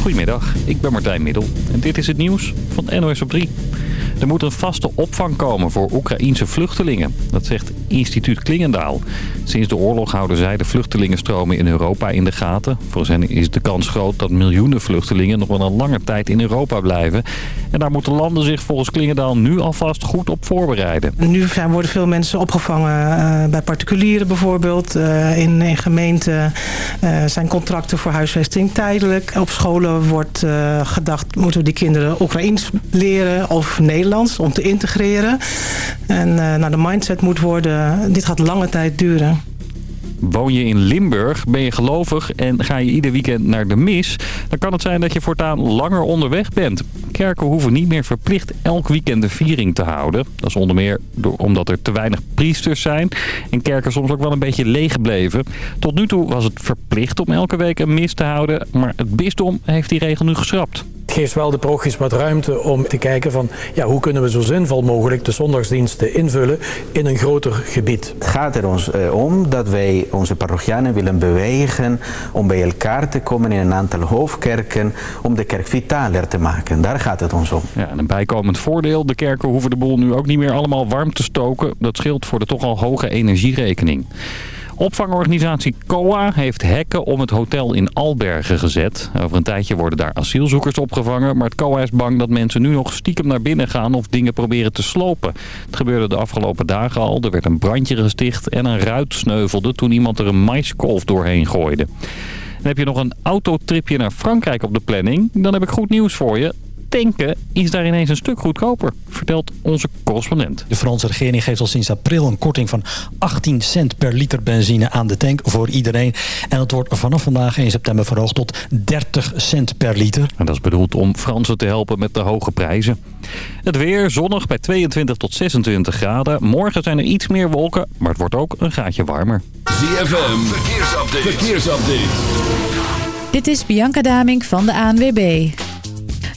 Goedemiddag, ik ben Martijn Middel en dit is het nieuws van NOS op 3. Er moet een vaste opvang komen voor Oekraïense vluchtelingen. Dat zegt instituut Klingendaal. Sinds de oorlog houden zij de vluchtelingenstromen in Europa in de gaten. Volgens hen is de kans groot dat miljoenen vluchtelingen nog wel een lange tijd in Europa blijven. En daar moeten landen zich volgens Klingendaal nu alvast goed op voorbereiden. Nu zijn, worden veel mensen opgevangen uh, bij particulieren bijvoorbeeld. Uh, in, gemeenten uh, zijn contracten voor huisvesting tijdelijk. Op scholen wordt gedacht, moeten we die kinderen Oekraïens leren of Nederlands? om te integreren. En nou, de mindset moet worden, dit gaat lange tijd duren. Woon je in Limburg, ben je gelovig en ga je ieder weekend naar de mis... dan kan het zijn dat je voortaan langer onderweg bent. Kerken hoeven niet meer verplicht elk weekend de viering te houden. Dat is onder meer omdat er te weinig priesters zijn... en kerken soms ook wel een beetje leeg bleven. Tot nu toe was het verplicht om elke week een mis te houden... maar het bisdom heeft die regel nu geschrapt. Het geeft wel de parochies wat ruimte om te kijken van ja, hoe kunnen we zo zinvol mogelijk de zondagsdiensten invullen in een groter gebied. Het gaat er ons om dat wij onze parochianen willen bewegen om bij elkaar te komen in een aantal hoofdkerken om de kerk vitaler te maken. Daar gaat het ons om. Ja, en een bijkomend voordeel, de kerken hoeven de boel nu ook niet meer allemaal warm te stoken. Dat scheelt voor de toch al hoge energierekening. Opvangorganisatie COA heeft hekken om het hotel in Albergen gezet. Over een tijdje worden daar asielzoekers opgevangen. Maar het COA is bang dat mensen nu nog stiekem naar binnen gaan of dingen proberen te slopen. Het gebeurde de afgelopen dagen al. Er werd een brandje gesticht en een ruit sneuvelde toen iemand er een maiskolf doorheen gooide. Heb je nog een autotripje naar Frankrijk op de planning? Dan heb ik goed nieuws voor je tanken is daar ineens een stuk goedkoper, vertelt onze correspondent. De Franse regering geeft al sinds april een korting van 18 cent per liter benzine aan de tank voor iedereen. En dat wordt vanaf vandaag in september verhoogd tot 30 cent per liter. En dat is bedoeld om Fransen te helpen met de hoge prijzen. Het weer zonnig bij 22 tot 26 graden. Morgen zijn er iets meer wolken, maar het wordt ook een gaatje warmer. ZFM, verkeersupdate. verkeersupdate. Dit is Bianca Damink van de ANWB.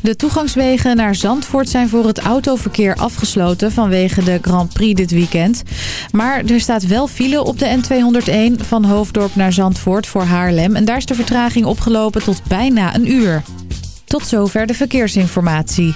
De toegangswegen naar Zandvoort zijn voor het autoverkeer afgesloten vanwege de Grand Prix dit weekend. Maar er staat wel file op de N201 van Hoofddorp naar Zandvoort voor Haarlem. En daar is de vertraging opgelopen tot bijna een uur. Tot zover de verkeersinformatie.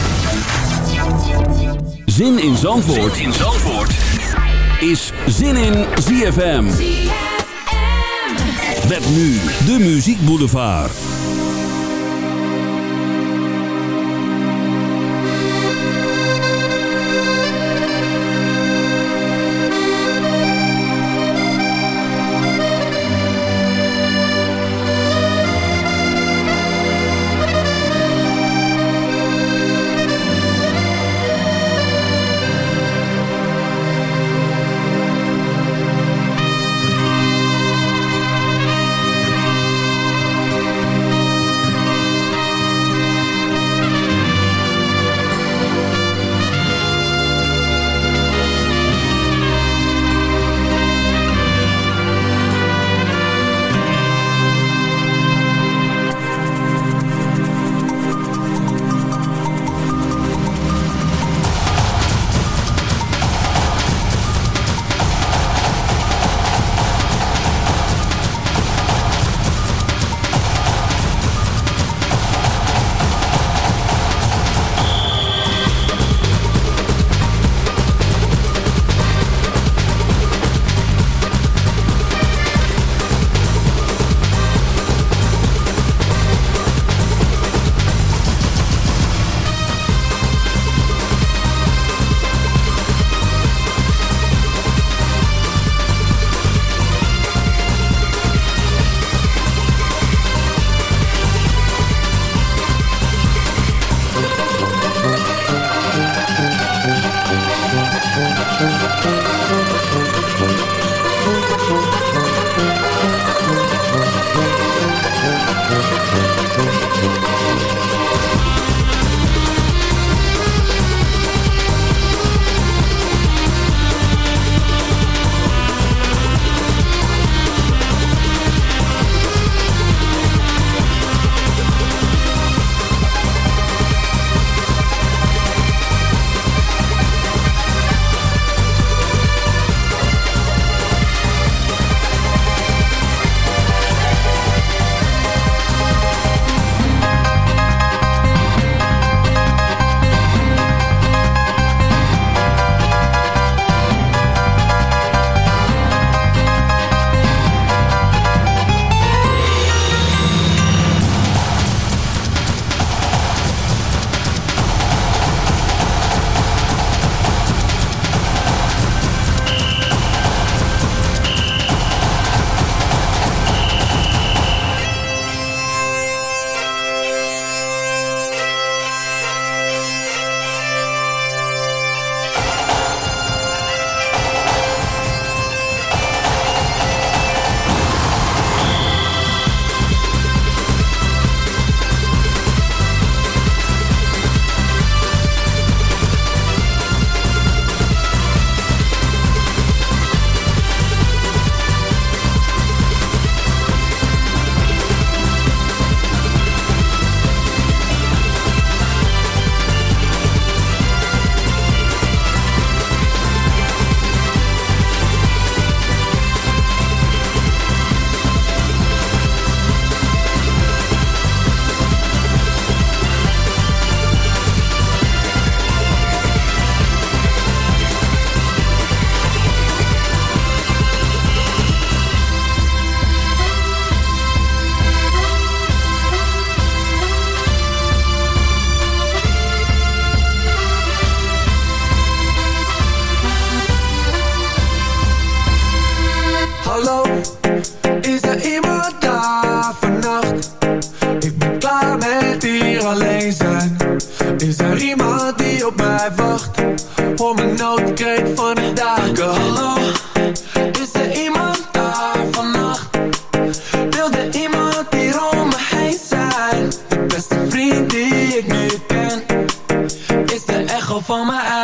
Zin in Zandvoort, zin in Zandvoort. is Zin in ZFM. Met nu de Muziek Boulevard.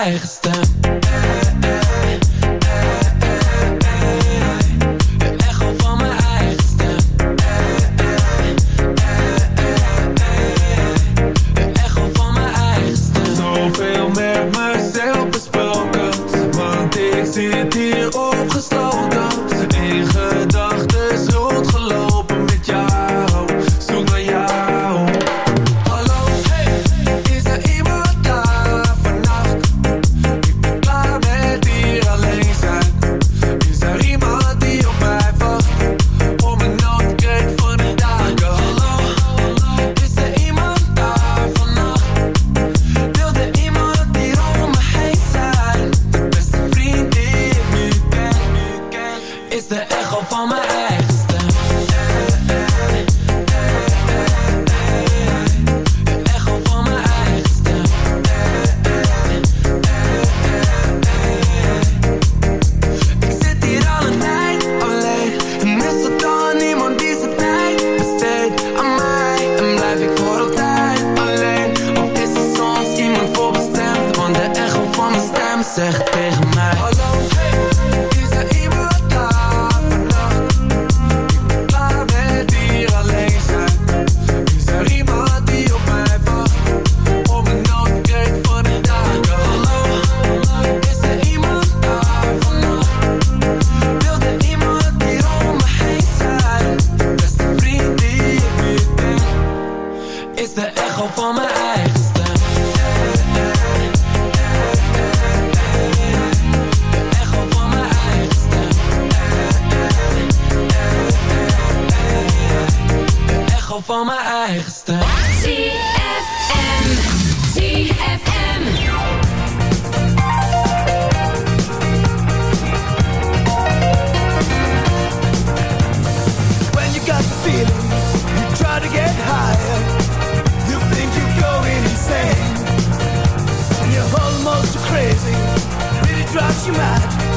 rijstaan. van mijn eigen stem. ZFM, When you got the feeling, you try to get higher. You think you're going insane. And you're almost crazy, really drives you mad.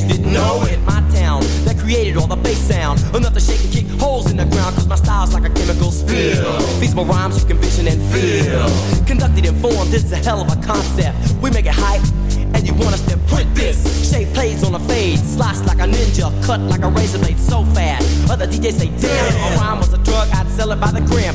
You didn't know it. My town that created all the bass sound. Enough to shake and kick holes in the ground, cause my style's like a chemical spill. Feasible rhymes you can vision and feel. Conducted in form, this is a hell of a concept. We make it hype. And you want us to print this Shape plays on a fade Slice like a ninja Cut like a razor blade so fast Other DJs say damn a rhyme was a drug I'd sell it by the gram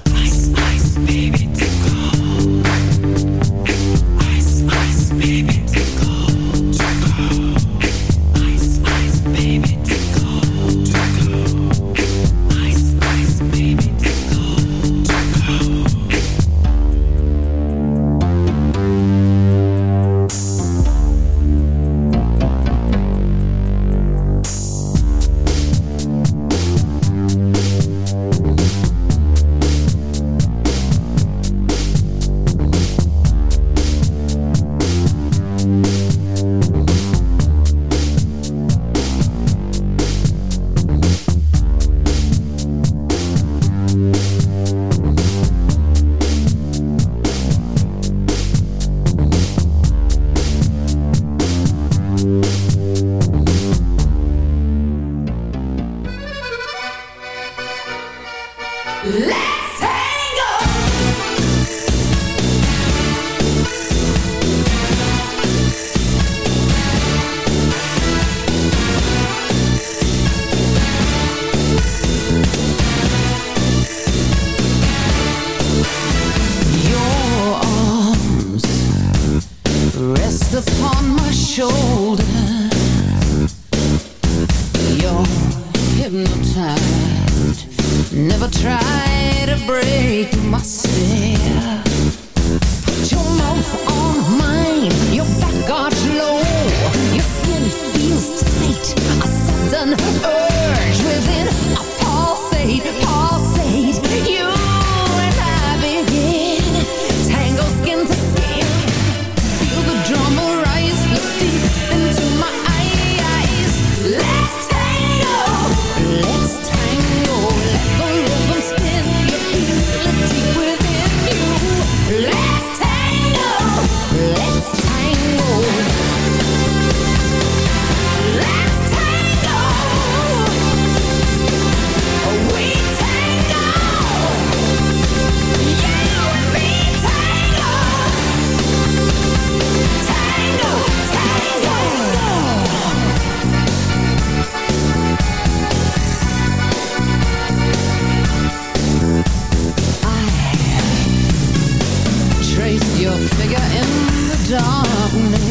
Baby, darkness.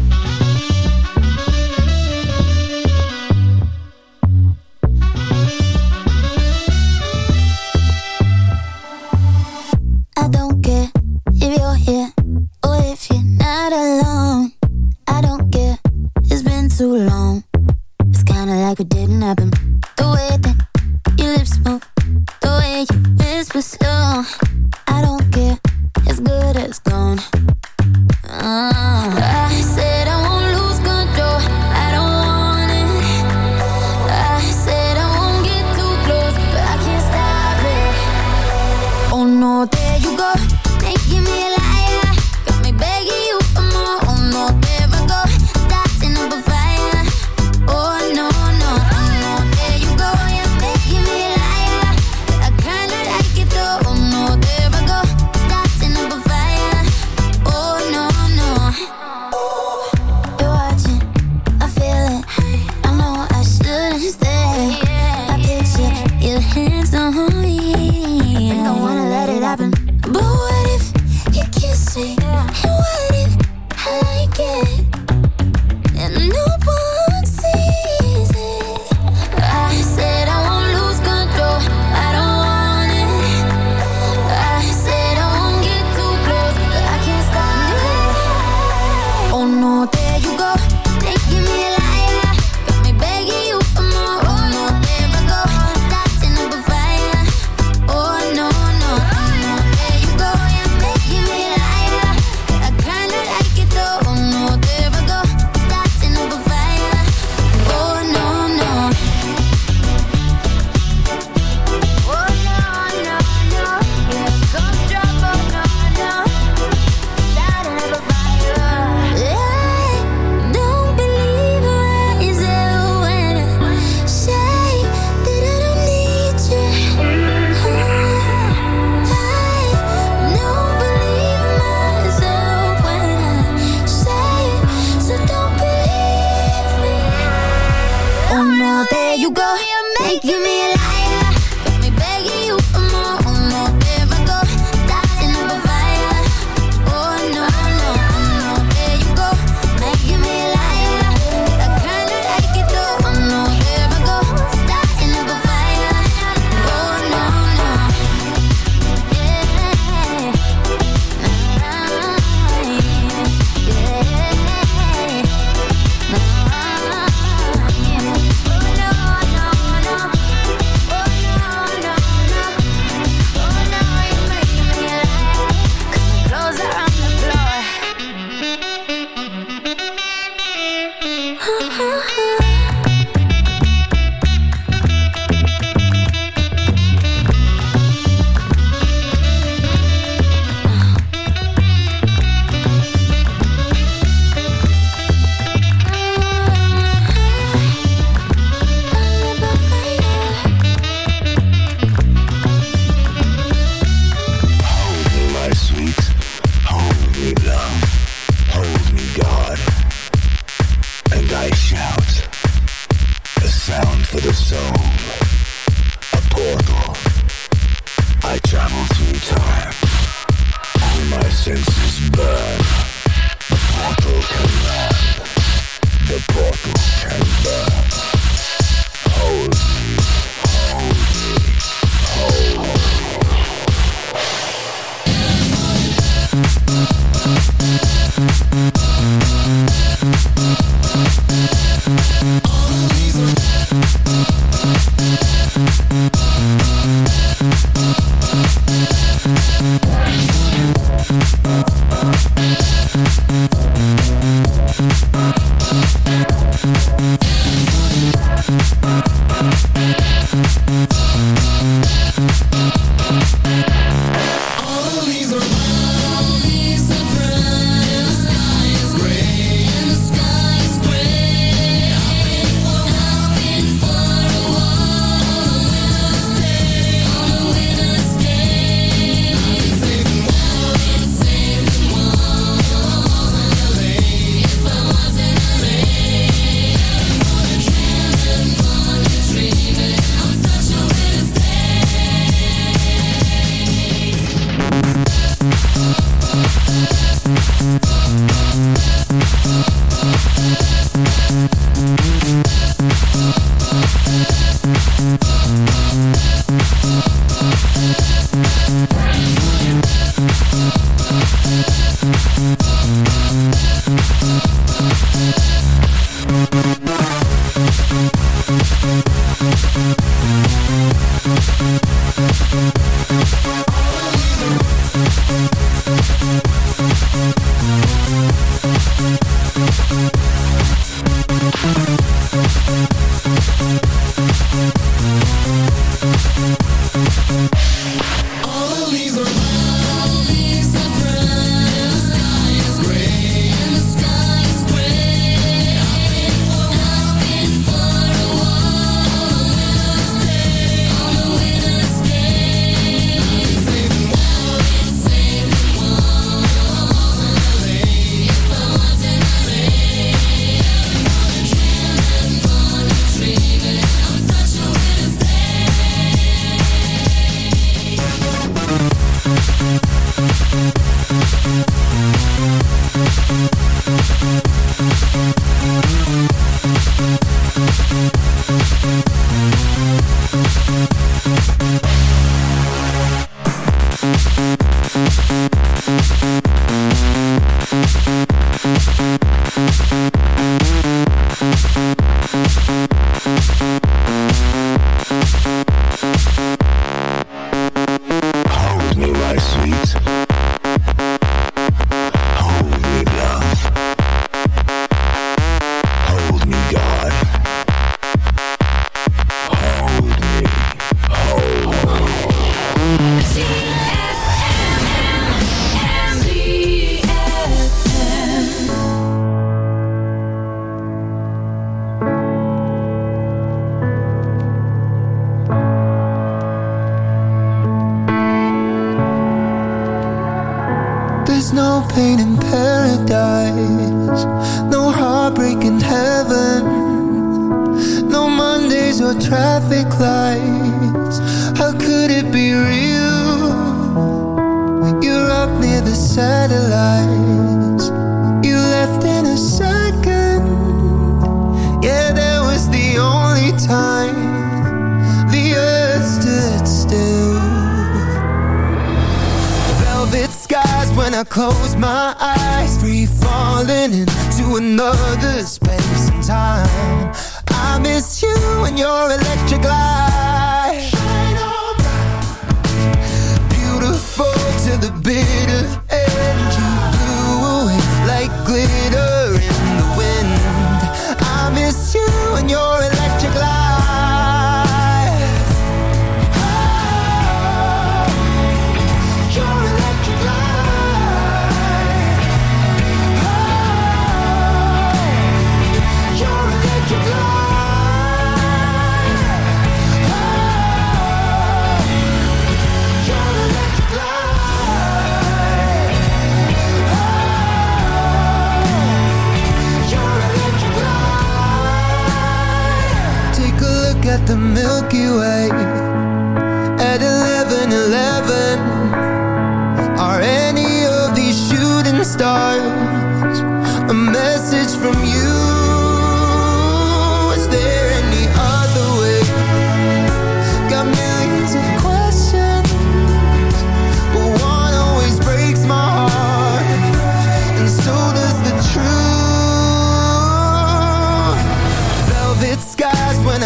At the Milky Way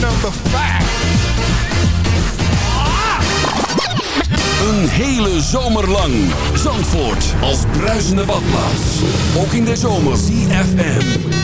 number five. Een hele zomer lang. Zandvoort als bruisende badplaats. Ook in de zomer. CFM.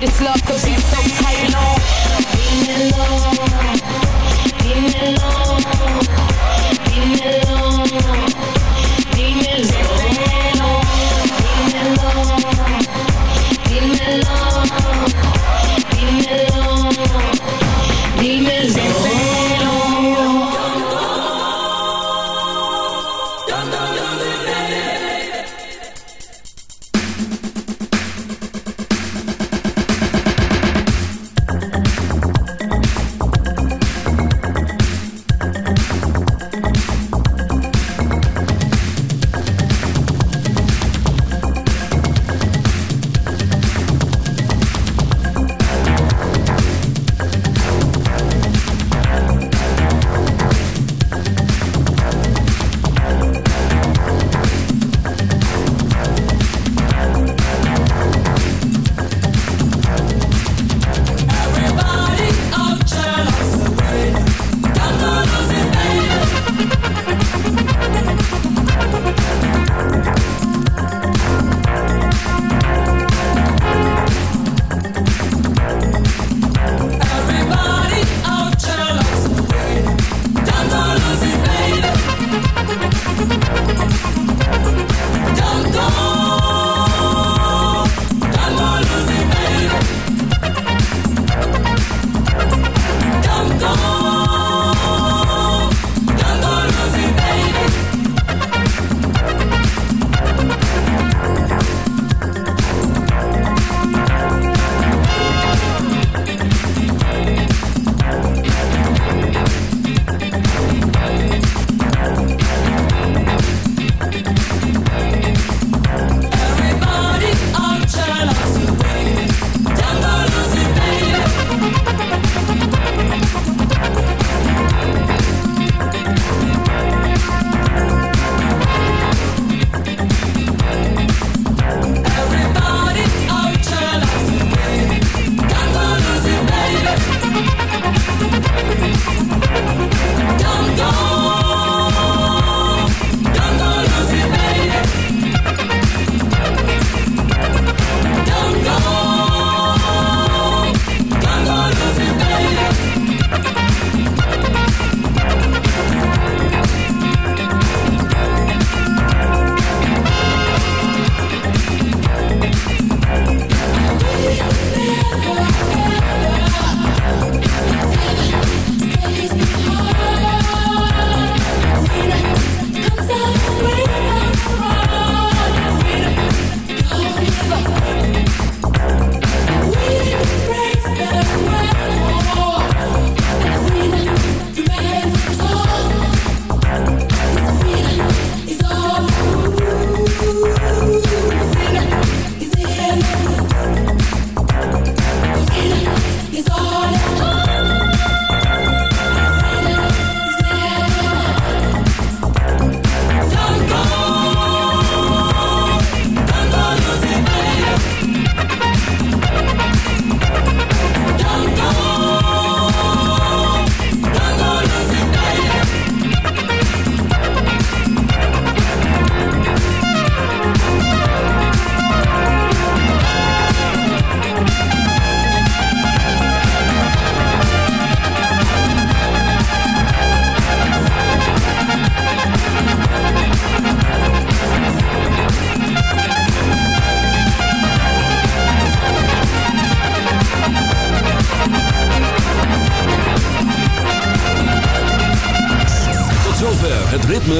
This love could be so